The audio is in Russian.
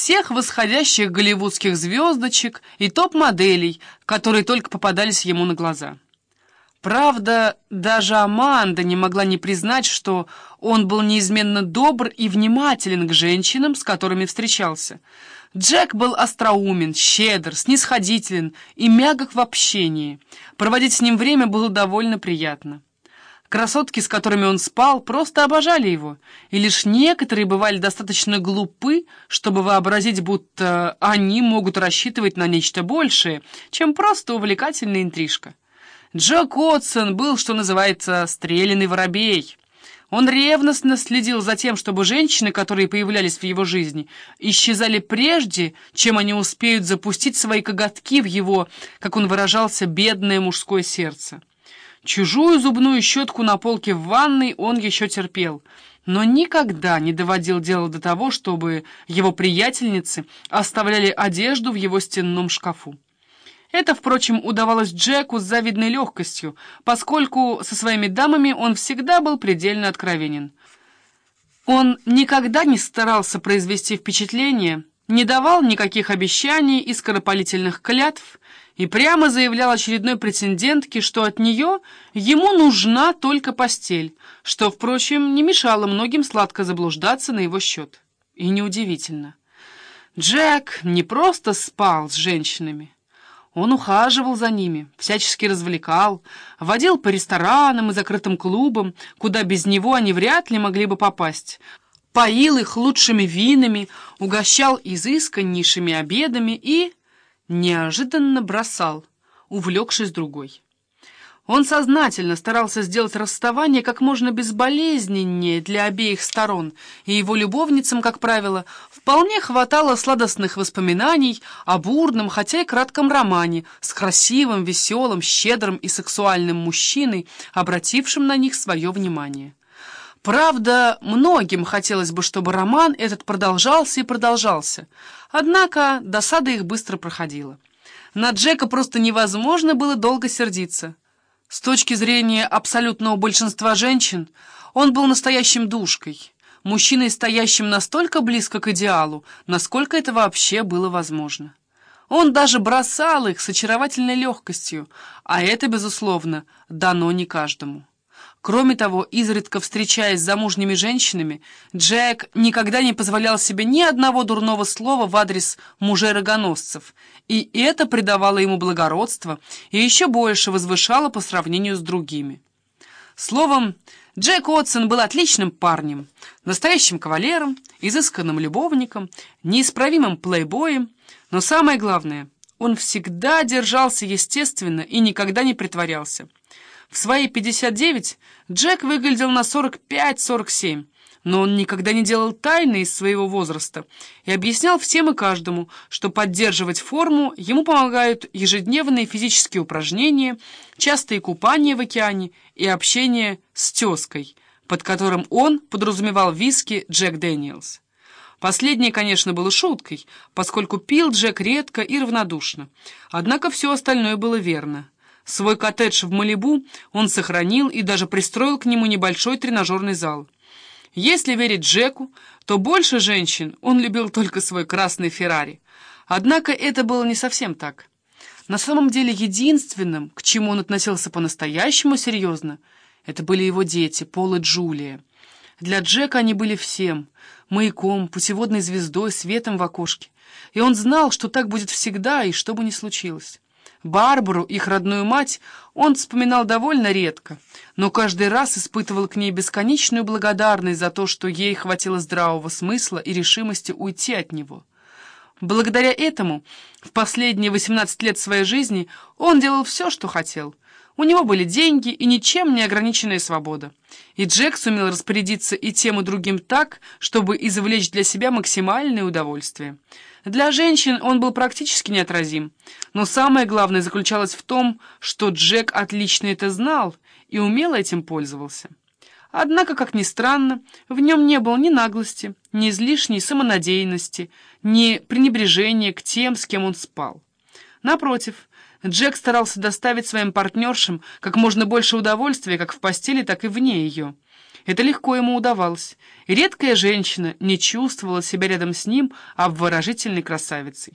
всех восходящих голливудских звездочек и топ-моделей, которые только попадались ему на глаза. Правда, даже Аманда не могла не признать, что он был неизменно добр и внимателен к женщинам, с которыми встречался. Джек был остроумен, щедр, снисходителен и мягок в общении. Проводить с ним время было довольно приятно. Красотки, с которыми он спал, просто обожали его, и лишь некоторые бывали достаточно глупы, чтобы вообразить, будто они могут рассчитывать на нечто большее, чем просто увлекательная интрижка. Джо Котсон был, что называется, стрелянный воробей. Он ревностно следил за тем, чтобы женщины, которые появлялись в его жизни, исчезали прежде, чем они успеют запустить свои коготки в его, как он выражался, бедное мужское сердце. Чужую зубную щетку на полке в ванной он еще терпел, но никогда не доводил дело до того, чтобы его приятельницы оставляли одежду в его стенном шкафу. Это, впрочем, удавалось Джеку с завидной легкостью, поскольку со своими дамами он всегда был предельно откровенен. Он никогда не старался произвести впечатление, не давал никаких обещаний и скоропалительных клятв, и прямо заявлял очередной претендентке, что от нее ему нужна только постель, что, впрочем, не мешало многим сладко заблуждаться на его счет. И неудивительно. Джек не просто спал с женщинами. Он ухаживал за ними, всячески развлекал, водил по ресторанам и закрытым клубам, куда без него они вряд ли могли бы попасть, поил их лучшими винами, угощал изысканнейшими обедами и неожиданно бросал, увлекшись другой. Он сознательно старался сделать расставание как можно безболезненнее для обеих сторон, и его любовницам, как правило, вполне хватало сладостных воспоминаний о бурном, хотя и кратком романе с красивым, веселым, щедрым и сексуальным мужчиной, обратившим на них свое внимание. Правда, многим хотелось бы, чтобы роман этот продолжался и продолжался, однако досада их быстро проходила. На Джека просто невозможно было долго сердиться. С точки зрения абсолютного большинства женщин, он был настоящим душкой, мужчиной, стоящим настолько близко к идеалу, насколько это вообще было возможно. Он даже бросал их с очаровательной легкостью, а это, безусловно, дано не каждому. Кроме того, изредка встречаясь с замужними женщинами, Джек никогда не позволял себе ни одного дурного слова в адрес мужей-рогоносцев, и это придавало ему благородство и еще больше возвышало по сравнению с другими. Словом, Джек Отсон был отличным парнем, настоящим кавалером, изысканным любовником, неисправимым плейбоем, но самое главное, он всегда держался естественно и никогда не притворялся. В свои 59 Джек выглядел на 45-47, но он никогда не делал тайны из своего возраста и объяснял всем и каждому, что поддерживать форму ему помогают ежедневные физические упражнения, частые купания в океане и общение с тезкой, под которым он подразумевал виски Джек Дэниелс. Последнее, конечно, было шуткой, поскольку пил Джек редко и равнодушно. Однако все остальное было верно. Свой коттедж в Малибу он сохранил и даже пристроил к нему небольшой тренажерный зал. Если верить Джеку, то больше женщин он любил только свой красный Феррари. Однако это было не совсем так. На самом деле единственным, к чему он относился по-настоящему серьезно, это были его дети, Пол и Джулия. Для Джека они были всем — маяком, путеводной звездой, светом в окошке. И он знал, что так будет всегда и что бы ни случилось. Барбару, их родную мать, он вспоминал довольно редко, но каждый раз испытывал к ней бесконечную благодарность за то, что ей хватило здравого смысла и решимости уйти от него. Благодаря этому в последние 18 лет своей жизни он делал все, что хотел. У него были деньги и ничем не ограниченная свобода. И Джек сумел распорядиться и тем и другим так, чтобы извлечь для себя максимальное удовольствие. Для женщин он был практически неотразим, но самое главное заключалось в том, что Джек отлично это знал и умело этим пользовался. Однако, как ни странно, в нем не было ни наглости, ни излишней самонадеянности, ни пренебрежения к тем, с кем он спал. Напротив, Джек старался доставить своим партнершам как можно больше удовольствия как в постели, так и вне ее. Это легко ему удавалось, редкая женщина не чувствовала себя рядом с ним обворожительной красавицей.